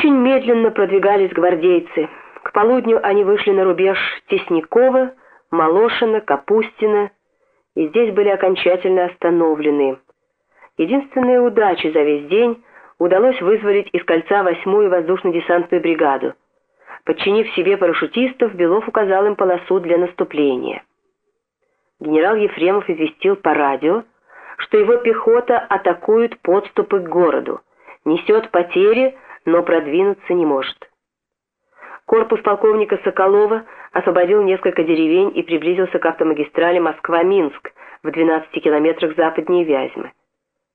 Очень медленно продвигались гвардейцы. К полудню они вышли на рубеж Теснякова, Молошина, Капустина, и здесь были окончательно остановлены. Единственная удача за весь день удалось вызволить из кольца восьмую воздушно-десантную бригаду. Подчинив себе парашютистов, Белов указал им полосу для наступления. Генерал Ефремов известил по радио, что его пехота атакует подступы к городу, несет потери, но продвинуться не может. Корпус полковника Соколова освободил несколько деревень и приблизился к автомагистрали Москва-Минск в 12 километрах западнее Вязьмы.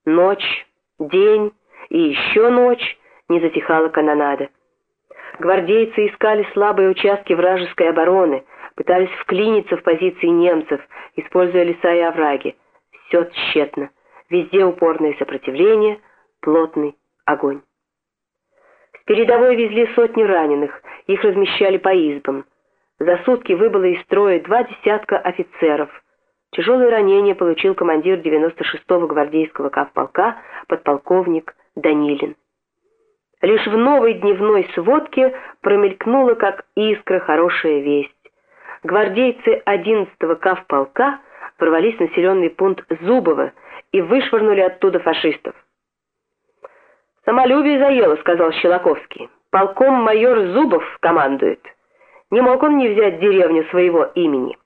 Ночь, день и еще ночь не затихала канонада. Гвардейцы искали слабые участки вражеской обороны, пытались вклиниться в позиции немцев, используя леса и овраги. Все тщетно. Везде упорное сопротивление, плотный огонь. Передовой везли сотни раненых, их размещали по избам. За сутки выбыло из строя два десятка офицеров. Тяжелые ранения получил командир 96-го гвардейского кавполка подполковник Данилин. Лишь в новой дневной сводке промелькнула как искра хорошая весть. Гвардейцы 11-го кавполка ворвались в населенный пункт Зубово и вышвырнули оттуда фашистов. «Самолюбие заело», — сказал Щелоковский. «Полком майор Зубов командует. Не мог он не взять деревню своего имени».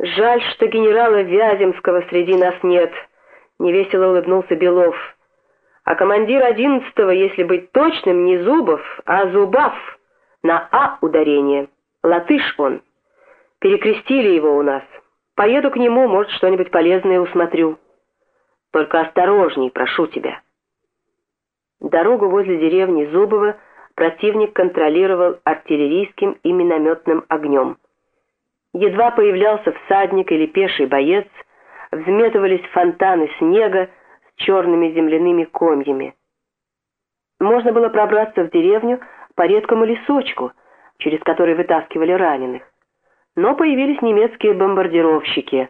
«Жаль, что генерала Вяземского среди нас нет», — невесело улыбнулся Белов. «А командир одиннадцатого, если быть точным, не Зубов, а Зубав, на «а» ударение. Латыш он. Перекрестили его у нас. Поеду к нему, может, что-нибудь полезное усмотрю. Только осторожней, прошу тебя». Дорогу возле деревни Зубово противник контролировал артиллерийским и минометным огнем. Едва появлялся всадник или пеший боец, взметывались фонтаны снега с черными земляными комьями. Можно было пробраться в деревню по редкому лесочку, через который вытаскивали раненых. Но появились немецкие бомбардировщики,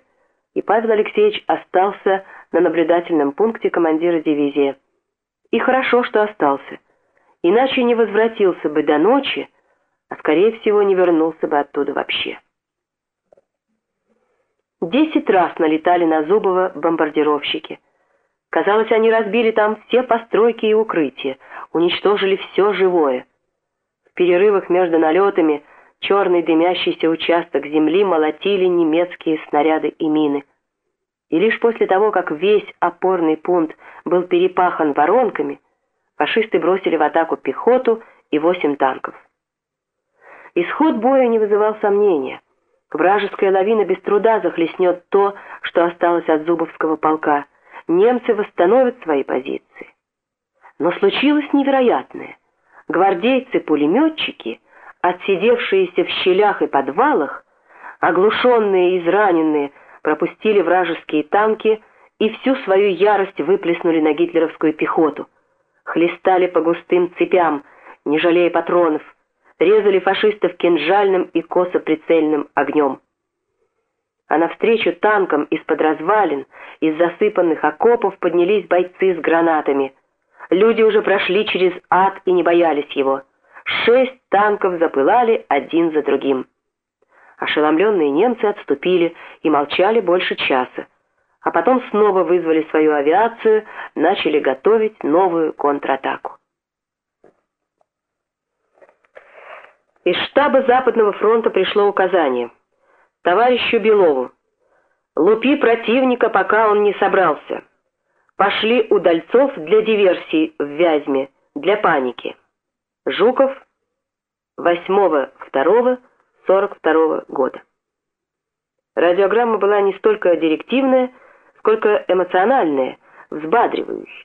и Павел Алексеевич остался на наблюдательном пункте командира дивизии. И хорошо, что остался. Иначе не возвратился бы до ночи, а скорее всего не вернулся бы оттуда вообще. Десять раз налетали на Зубова бомбардировщики. Казалось, они разбили там все постройки и укрытия, уничтожили все живое. В перерывах между налетами черный дымящийся участок земли молотили немецкие снаряды и мины – и лишь после того, как весь опорный пункт был перепахан воронками, фашисты бросили в атаку пехоту и восемь танков. Исход боя не вызывал сомнения. Вражеская лавина без труда захлестнет то, что осталось от Зубовского полка. Немцы восстановят свои позиции. Но случилось невероятное. Гвардейцы-пулеметчики, отсидевшиеся в щелях и подвалах, оглушенные и израненные, пропустили вражеские танки и всю свою ярость выплеснули на гитлеровскую пехоту. Хлестали по густым цепям, не жалея патронов, резали фашистов кинжальным и косо-прицельным огнем. А навстречу танкам из-под развалин, из засыпанных окопов поднялись бойцы с гранатами. Люди уже прошли через ад и не боялись его. Шесть танков запылали один за другим. Ошеломленные немцы отступили и молчали больше часа, а потом снова вызвали свою авиацию, начали готовить новую контратаку. Из штаба Западного фронта пришло указание. Товарищу Белову. Лупи противника, пока он не собрался. Пошли удальцов для диверсии в Вязьме, для паники. Жуков, 8.2. 42 года. Радиограмма была не столько директивная, сколько эмоциональная, взбадривающая.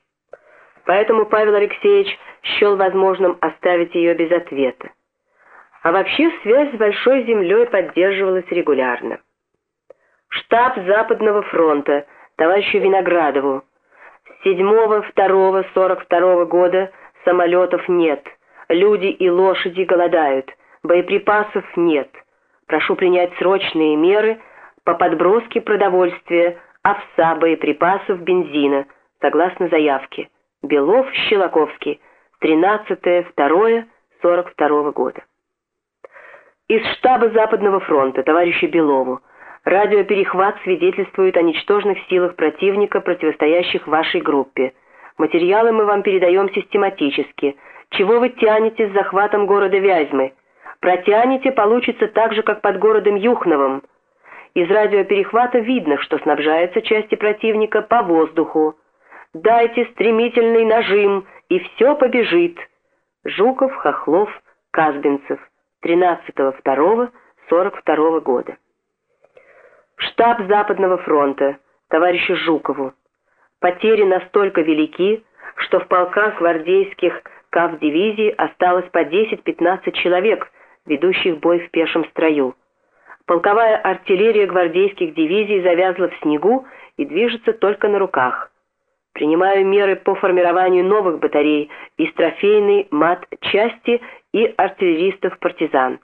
Поэтому Павел Алексеевич счел возможным оставить ее без ответа. А вообще связь с Большой Землей поддерживалась регулярно. Штаб Западного фронта, товарищу Виноградову. С 7-2-42 года самолетов нет, люди и лошади голодают – Боеприпасов нет. Прошу принять срочные меры по подброске продовольствия, овса, боеприпасов, бензина, согласно заявке. Белов, Щелоковский, 13.02.42 года. Из штаба Западного фронта товарищу Белову. Радиоперехват свидетельствует о ничтожных силах противника, противостоящих вашей группе. Материалы мы вам передаем систематически. Чего вы тянете с захватом города Вязьмы? Протянете, получится так же, как под городом Юхновым. Из радиоперехвата видно, что снабжаются части противника по воздуху. Дайте стремительный нажим, и все побежит. Жуков, Хохлов, Казбинцев. 13.02.42 года. Штаб Западного фронта, товарищу Жукову. Потери настолько велики, что в полках гвардейских КАВ-дивизий осталось по 10-15 человек, ведущих бой в пешем строю. Полковая артиллерия гвардейских дивизий завязла в снегу и движется только на руках. Принимаю меры по формированию новых батарей из трофейной мат-части и артиллеристов-партизан.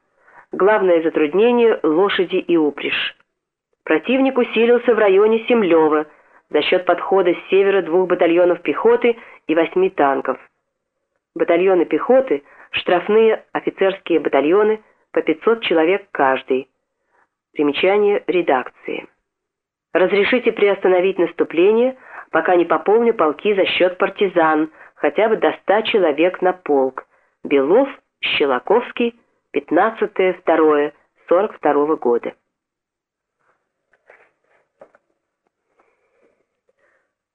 Главное затруднение – лошади и упряжь. Противник усилился в районе Семлева за счет подхода с севера двух батальонов пехоты и восьми танков. Батальоны пехоты – штрафные офицерские батальоны по 500 человек каждый. Примечание редакции. Разрешите приостановить наступление, пока не пополню полки за счет партизан, хотя бы до 100 человек на полк. Белов – Щелоковский, 15.02.42 года.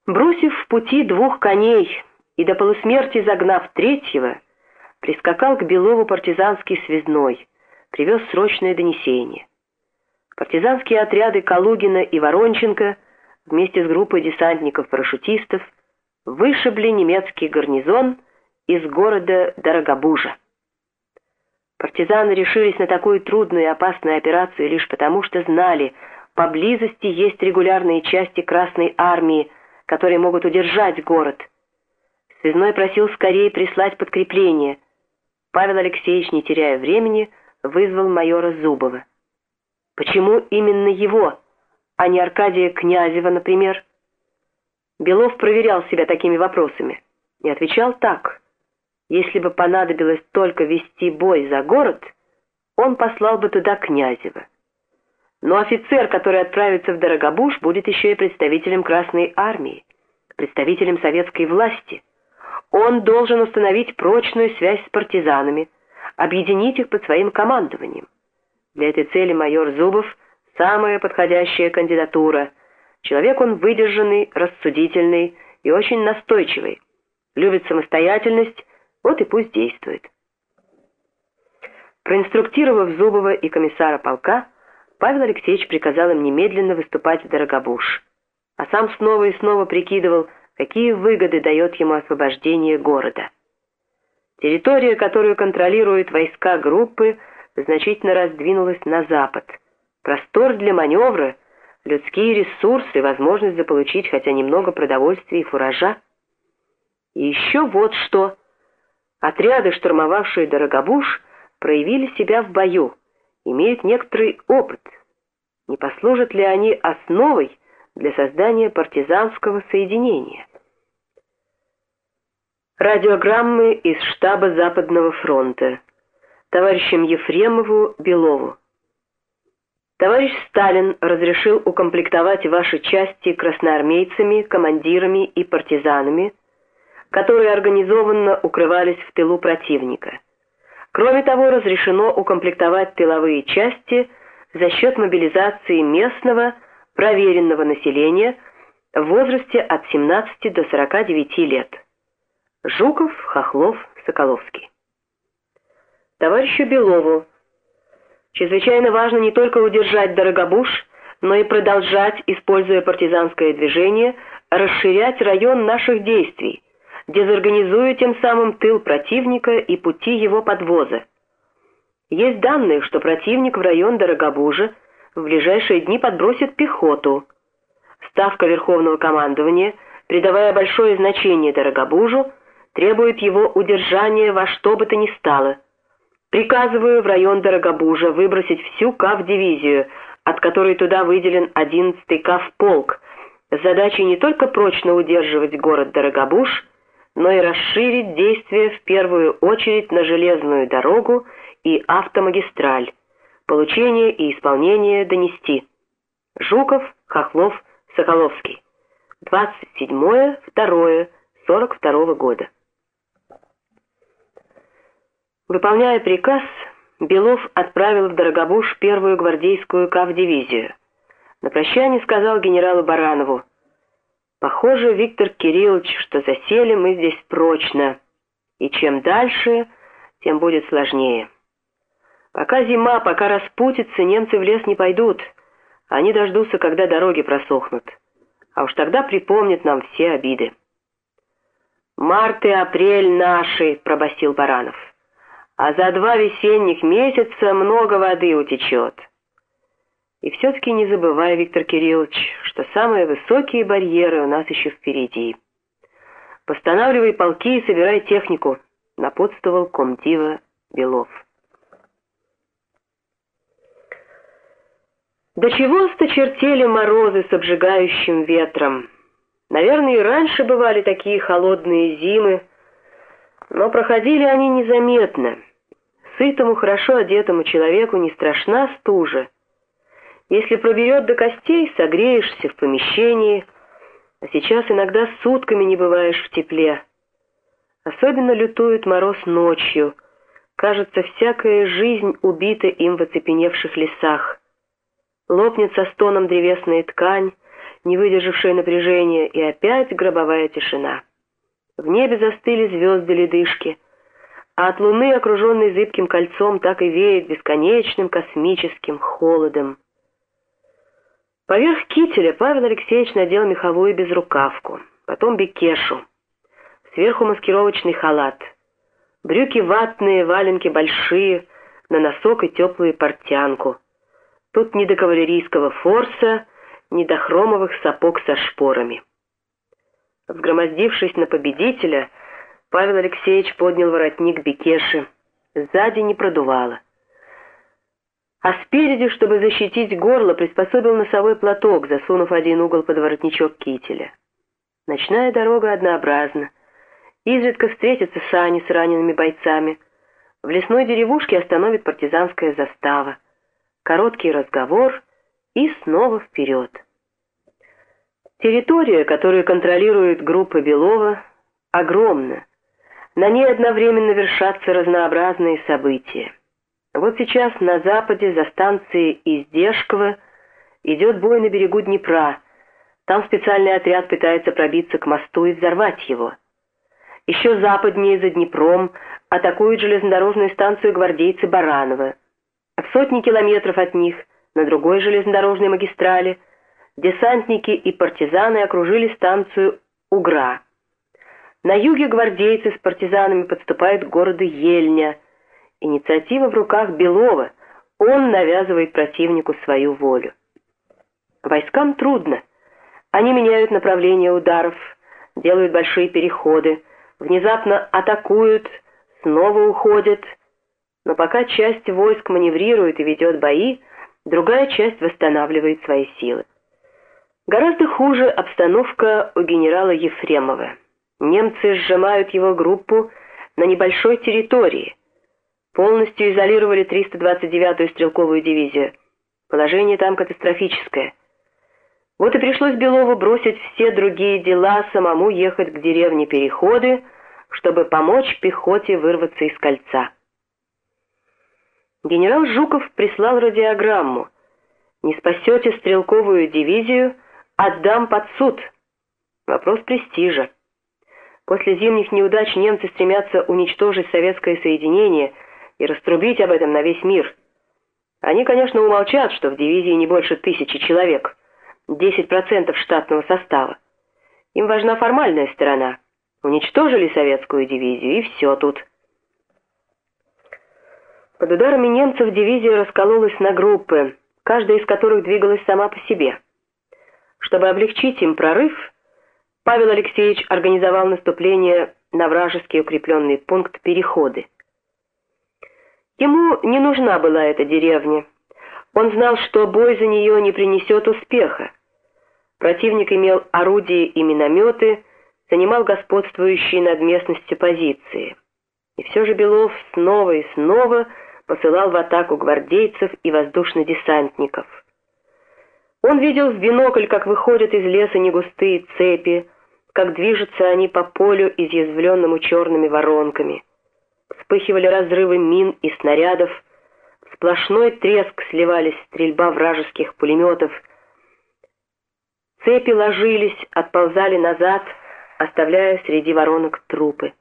Бросив в пути двух коней и до полусмерти загнав третьего, прискакал к Белову партизанский связной, привез срочное донесение. Партизанские отряды Калугина и Воронченко вместе с группой десантников-парашютистов вышибли немецкий гарнизон из города Дорогобужа. Партизаны решились на такую трудную и опасную операцию лишь потому, что знали, поблизости есть регулярные части Красной Армии, которые могут удержать город. Связной просил скорее прислать подкрепление. Павел Алексеевич, не теряя времени, вызвал майора Зубова. Почему именно его, а не Аркадия Князева, например? Белов проверял себя такими вопросами и отвечал так – если бы понадобилось только вести бой за город, он послал бы туда Князева. Но офицер, который отправится в Дорогобуж, будет еще и представителем Красной Армии, представителем советской власти. Он должен установить прочную связь с партизанами, объединить их под своим командованием. Для этой цели майор Зубов – самая подходящая кандидатура. Человек он выдержанный, рассудительный и очень настойчивый. Любит самостоятельность вот и пусть действует. Проинструктировав Зубова и комиссара полка, Павел Алексеевич приказал им немедленно выступать в Дорогобуж, а сам снова и снова прикидывал, какие выгоды дает ему освобождение города. Территория, которую контролируют войска группы, значительно раздвинулась на запад. Простор для маневра, людские ресурсы, возможность заполучить хотя немного продовольствия и фуража. И еще вот что – Отряды, штурмовавшие Дорогобуж, проявили себя в бою, имеют некоторый опыт. Не послужат ли они основой для создания партизанского соединения? Радиограммы из штаба Западного фронта. Товарищам Ефремову, Белову. Товарищ Сталин разрешил укомплектовать ваши части красноармейцами, командирами и партизанами, которые организованно укрывались в тылу противника. Кроме того, разрешено укомплектовать тыловые части за счет мобилизации местного, проверенного населения в возрасте от 17 до 49 лет. Жуков, Хохлов, Соколовский. Товарищу Белову. Чрезвычайно важно не только удержать Дорогобуж, но и продолжать, используя партизанское движение, расширять район наших действий, дезорганизуя тем самым тыл противника и пути его подвоза. Есть данные, что противник в район Дорогобужа в ближайшие дни подбросит пехоту. Ставка Верховного командования, придавая большое значение Дорогобужу, требует его удержания во что бы то ни стало. Приказываю в район Дорогобужа выбросить всю КАВ-дивизию, от которой туда выделен 11-й КАВ-полк, с задачей не только прочно удерживать город Дорогобуж, но и расширить действие в первую очередь на железную дорогу и автомагистраль, получение и исполнение донести. Жуков, Хохлов, Соколовский. 27.02.42 года. Выполняя приказ, Белов отправил в Дорогобуш первую гвардейскую кавдивизию. На прощание сказал генералу Баранову, «Похоже, Виктор Кириллович, что засели мы здесь прочно, и чем дальше, тем будет сложнее. Пока зима, пока распутится, немцы в лес не пойдут, они дождутся, когда дороги просохнут, а уж тогда припомнят нам все обиды». «Март и апрель наши», — пробасил Баранов а за два весенних месяца много воды утечет. И все-таки не забывай, Виктор Кириллович, что самые высокие барьеры у нас еще впереди. Постанавливай полки и собирай технику, напутствовал комдива Белов. До чего сточертели морозы с обжигающим ветром. Наверное, и раньше бывали такие холодные зимы, но проходили они незаметно. Сытому, хорошо одетому человеку не страшна стужа. Если проберет до костей, согреешься в помещении, а сейчас иногда сутками не бываешь в тепле. Особенно лютует мороз ночью. Кажется, всякая жизнь убита им в оцепеневших лесах. Лопнет со стоном древесная ткань, не выдержавшая напряжения, и опять гробовая тишина. В небе застыли звезды-ледышки, а от луны, окруженной зыбким кольцом, так и веет бесконечным космическим холодом. Поверх кителя Павел Алексеевич надел меховую безрукавку, потом бекешу, сверху маскировочный халат, брюки ватные, валенки большие, на носок и теплую портянку. Тут ни до кавалерийского форса, ни до хромовых сапог со шпорами. Взгромоздившись на победителя, Павел Алексеевич поднял воротник Бекеши. Сзади не продувало. А спереди, чтобы защитить горло, приспособил носовой платок, засунув один угол под воротничок кителя. Ночная дорога однообразна. Изредка встретятся сани с ранеными бойцами. В лесной деревушке остановит партизанская застава. Короткий разговор и снова вперед. Территория, которую контролирует группа Белова, огромна. На ней одновременно вершатся разнообразные события. Вот сейчас на западе, за станцией Издешково, идет бой на берегу Днепра. Там специальный отряд пытается пробиться к мосту и взорвать его. Еще западнее, за Днепром, атакуют железнодорожную станцию гвардейцы Баранова. В сотни километров от них, на другой железнодорожной магистрали – десантники и партизаны окружили станцию Угра. На юге гвардейцы с партизанами подступают к городу Ельня. Инициатива в руках Белова. Он навязывает противнику свою волю. Войскам трудно. Они меняют направление ударов, делают большие переходы, внезапно атакуют, снова уходят. Но пока часть войск маневрирует и ведет бои, другая часть восстанавливает свои силы. Гораздо хуже обстановка у генерала Ефремова. Немцы сжимают его группу на небольшой территории. Полностью изолировали 329-ю стрелковую дивизию. Положение там катастрофическое. Вот и пришлось Белову бросить все другие дела, самому ехать к деревне Переходы, чтобы помочь пехоте вырваться из кольца. Генерал Жуков прислал радиограмму. «Не спасете стрелковую дивизию», Отдам под суд. Вопрос престижа. После зимних неудач немцы стремятся уничтожить советское соединение и раструбить об этом на весь мир. Они, конечно, умолчат, что в дивизии не больше тысячи человек, 10% штатного состава. Им важна формальная сторона. Уничтожили советскую дивизию, и все тут. Под ударами немцев дивизия раскололась на группы, каждая из которых двигалась сама по себе. Чтобы облегчить им прорыв, Павел Алексеевич организовал наступление на вражеский укрепленный пункт Переходы. Ему не нужна была эта деревня. Он знал, что бой за нее не принесет успеха. Противник имел орудия и минометы, занимал господствующие над местностью позиции. И все же Белов снова и снова посылал в атаку гвардейцев и воздушно-десантников. Он видел в бинокль, как выходят из леса негустые цепи, как движутся они по полю, изъязвленному черными воронками. Вспыхивали разрывы мин и снарядов, сплошной треск сливались стрельба вражеских пулеметов. Цепи ложились, отползали назад, оставляя среди воронок трупы.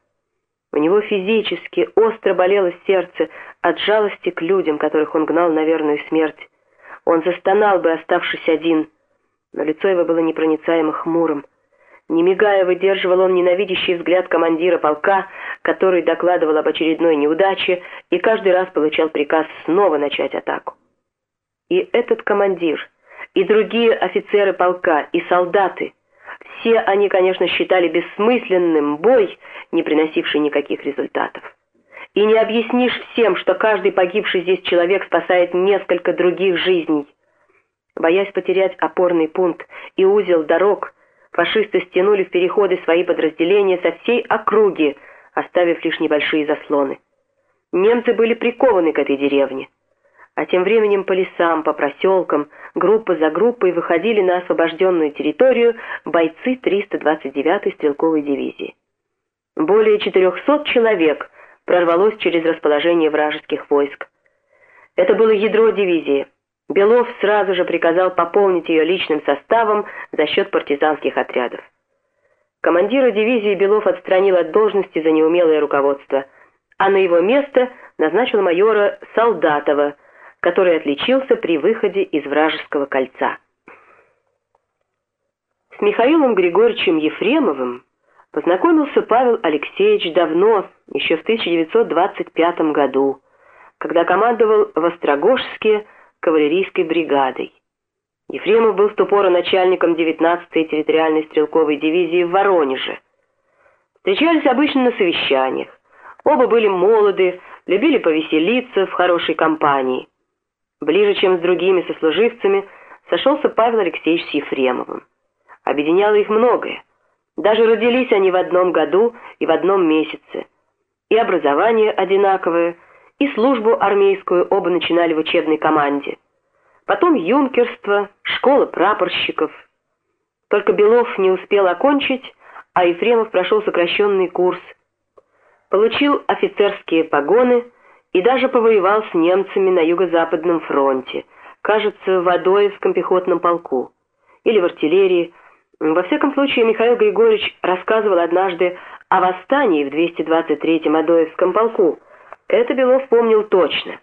У него физически остро болело сердце от жалости к людям, которых он гнал на верную смерть. Он застонал бы, оставшись один, но лицо его было непроницаемо хмурым. Не мигая, выдерживал он ненавидящий взгляд командира полка, который докладывал об очередной неудаче и каждый раз получал приказ снова начать атаку. И этот командир, и другие офицеры полка, и солдаты — все они, конечно, считали бессмысленным бой, не приносивший никаких результатов. И не объяснишь всем, что каждый погибший здесь человек спасает несколько других жизней. Боясь потерять опорный пункт и узел дорог, фашисты стянули в переходы свои подразделения со всей округи, оставив лишь небольшие заслоны. Немцы были прикованы к этой деревне. А тем временем по лесам, по проселкам, группа за группой выходили на освобожденную территорию бойцы 329-й стрелковой дивизии. Более 400 человек прорвалось через расположение вражеских войск. Это было ядро дивизии. Белов сразу же приказал пополнить ее личным составом за счет партизанских отрядов. Командира дивизии Белов отстранил от должности за неумелое руководство, а на его место назначил майора Солдатова – который отличился при выходе из вражеского кольца. С Михаилом Григорьевичем Ефремовым познакомился Павел Алексеевич давно, еще в 1925 году, когда командовал в Острогожске кавалерийской бригадой. Ефремов был с ту пору начальником 19-й территориальной стрелковой дивизии в Воронеже. Встречались обычно на совещаниях. Оба были молоды, любили повеселиться в хорошей компании. Ближе, чем с другими сослуживцами, сошелся Павел Алексеевич с Ефремовым. Объединяло их многое. Даже родились они в одном году и в одном месяце. И образование одинаковое, и службу армейскую оба начинали в учебной команде. Потом юнкерство, школа прапорщиков. Только Белов не успел окончить, а Ефремов прошел сокращенный курс. Получил офицерские погоны – и даже повоевал с немцами на юго-западном фронте, кажется, в Адоевском пехотном полку или в артиллерии. Во всяком случае, Михаил Григорьевич рассказывал однажды о восстании в 223-м Адоевском полку. Это Белов помнил точно.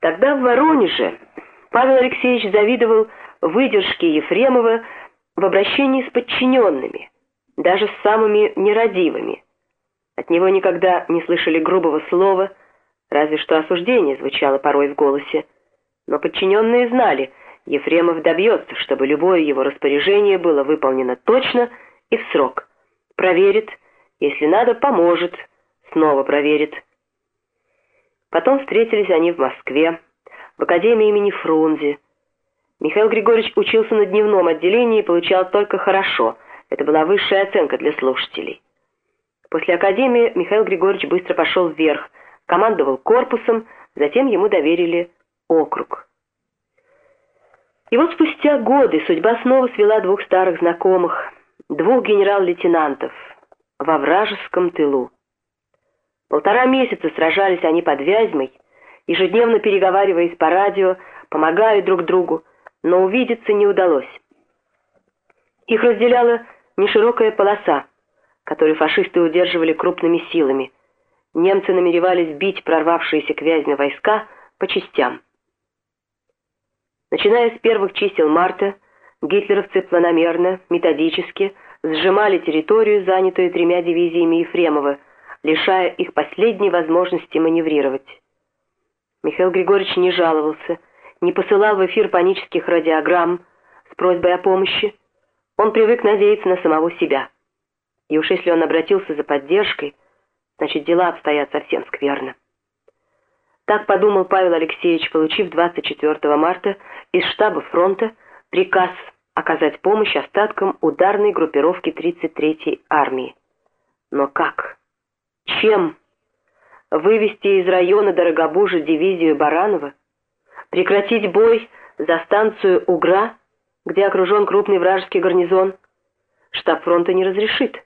Тогда в Воронеже Павел Алексеевич завидовал выдержке Ефремова в обращении с подчиненными, даже с самыми нерадивыми. От него никогда не слышали грубого слова, разве что осуждение звучало порой в голосе. Но подчиненные знали, Ефремов добьется, чтобы любое его распоряжение было выполнено точно и в срок. Проверит, если надо, поможет, снова проверит. Потом встретились они в Москве, в Академии имени Фрунзе. Михаил Григорьевич учился на дневном отделении и получал только хорошо. Это была высшая оценка для слушателей. После академии Михаил Григорьевич быстро пошел вверх, командовал корпусом, затем ему доверили округ. И вот спустя годы судьба снова свела двух старых знакомых, двух генерал-лейтенантов, во вражеском тылу. Полтора месяца сражались они под Вязьмой, ежедневно переговариваясь по радио, помогая друг другу, но увидеться не удалось. Их разделяла неширокая полоса, который фашисты удерживали крупными силами. Немцы намеревались бить прорвавшиеся к Вязьме войска по частям. Начиная с первых чисел марта, гитлеровцы планомерно, методически сжимали территорию, занятую тремя дивизиями Ефремова, лишая их последней возможности маневрировать. Михаил Григорьевич не жаловался, не посылал в эфир панических радиограмм с просьбой о помощи. Он привык надеяться на самого себя. И уж если он обратился за поддержкой, значит, дела обстоят совсем скверно. Так подумал Павел Алексеевич, получив 24 марта из штаба фронта приказ оказать помощь остаткам ударной группировки 33-й армии. Но как? Чем? Вывести из района Дорогобужа дивизию Баранова? Прекратить бой за станцию Угра, где окружен крупный вражеский гарнизон? Штаб фронта не разрешит.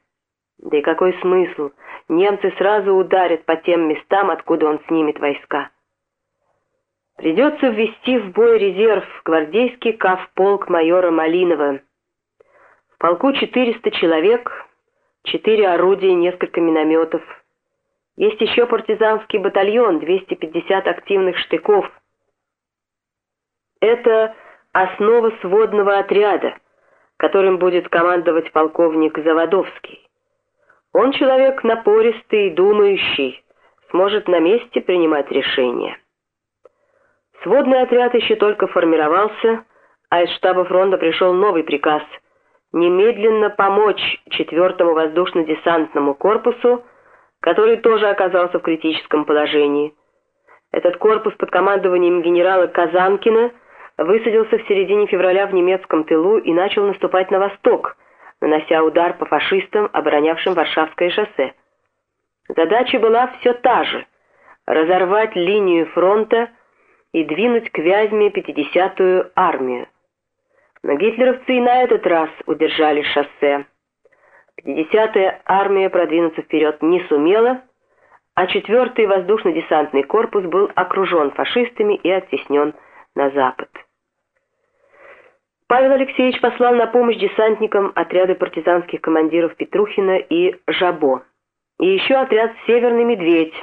Да и какой смысл? Немцы сразу ударят по тем местам, откуда он снимет войска. Придется ввести в бой резерв гвардейский кавполк майора Малинова. В полку 400 человек, 4 орудия, несколько минометов. Есть еще партизанский батальон, 250 активных штыков. Это основа сводного отряда, которым будет командовать полковник Заводовский. Он человек напористый, думающий, сможет на месте принимать решения. Сводный отряд еще только формировался, а из штаба фронта пришел новый приказ немедленно помочь 4-му воздушно-десантному корпусу, который тоже оказался в критическом положении. Этот корпус под командованием генерала Казанкина высадился в середине февраля в немецком тылу и начал наступать на восток, нанося удар по фашистам, оборонявшим Варшавское шоссе. Задача была все та же — разорвать линию фронта и двинуть к Вязьме 50-ю армию. Но гитлеровцы и на этот раз удержали шоссе. 50-я армия продвинуться вперед не сумела, а 4-й воздушно-десантный корпус был окружен фашистами и оттеснен на запад. Павел Алексеевич послал на помощь десантникам отряды партизанских командиров Петрухина и Жабо. И еще отряд «Северный медведь».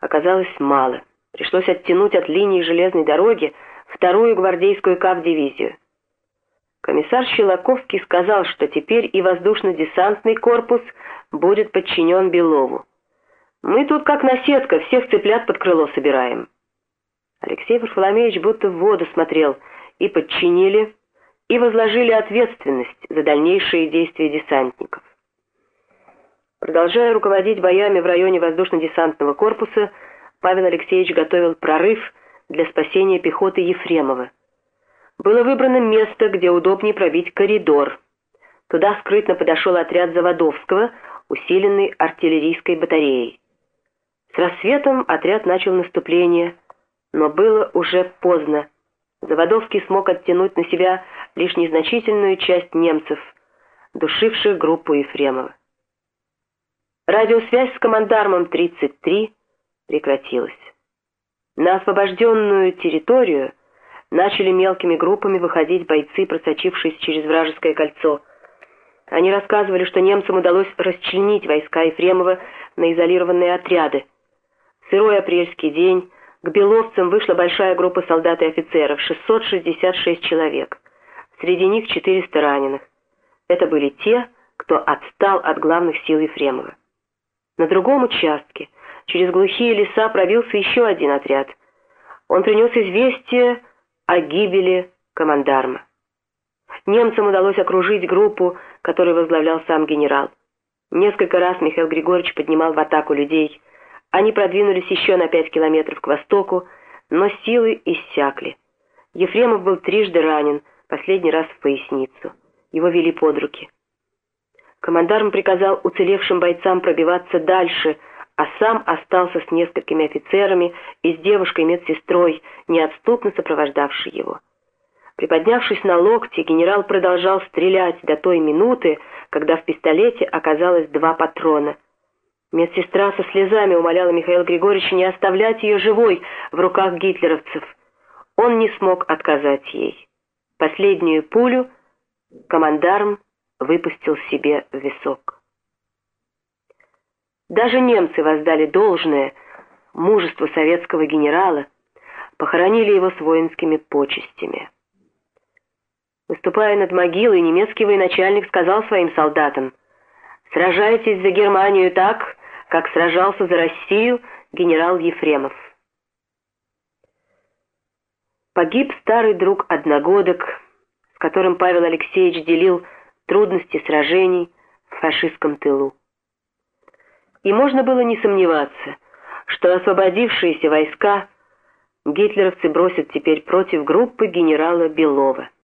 Оказалось мало. Пришлось оттянуть от линии железной дороги вторую гвардейскую КАВ-дивизию. Комиссар Щелоковский сказал, что теперь и воздушно-десантный корпус будет подчинен Белову. «Мы тут как наседка, всех цыплят под крыло собираем». Алексей Варфоломеевич будто в воду смотрел и подчинили, и возложили ответственность за дальнейшие действия десантников. Продолжая руководить боями в районе воздушно-десантного корпуса, Павел Алексеевич готовил прорыв для спасения пехоты Ефремова. Было выбрано место, где удобнее пробить коридор. Туда скрытно подошел отряд Заводовского, усиленный артиллерийской батареей. С рассветом отряд начал наступление, но было уже поздно. Заводовский смог оттянуть на себя лишь незначительную часть немцев, душивших группу Ефремова. Радиосвязь с командармом 33 прекратилась. На освобожденную территорию начали мелкими группами выходить бойцы, просочившись через вражеское кольцо. Они рассказывали, что немцам удалось расчленить войска Ефремова на изолированные отряды. сырой апрельский день к беловцам вышла большая группа солдат и офицеров, 666 человек. Среди них 400 раненых. Это были те, кто отстал от главных сил Ефремова. На другом участке, через глухие леса, пробился еще один отряд. Он принес известие о гибели командарма. Немцам удалось окружить группу, которую возглавлял сам генерал. Несколько раз Михаил Григорьевич поднимал в атаку людей. Они продвинулись еще на пять километров к востоку, но силы иссякли. Ефремов был трижды ранен, последний раз в поясницу. Его вели под руки. Командарм приказал уцелевшим бойцам пробиваться дальше, а сам остался с несколькими офицерами и с девушкой-медсестрой, неотступно сопровождавшей его. Приподнявшись на локте, генерал продолжал стрелять до той минуты, когда в пистолете оказалось два патрона. Медсестра со слезами умоляла Михаила Григорьевича не оставлять ее живой в руках гитлеровцев. Он не смог отказать ей. Последнюю пулю командарм выпустил себе в висок. Даже немцы воздали должное мужеству советского генерала, похоронили его с воинскими почестями. Выступая над могилой, немецкий военачальник сказал своим солдатам, «Сражайтесь за Германию так, как сражался за Россию генерал Ефремов». Погиб старый друг-одногодок, с которым Павел Алексеевич делил трудности сражений в фашистском тылу. И можно было не сомневаться, что освободившиеся войска гитлеровцы бросят теперь против группы генерала Белова.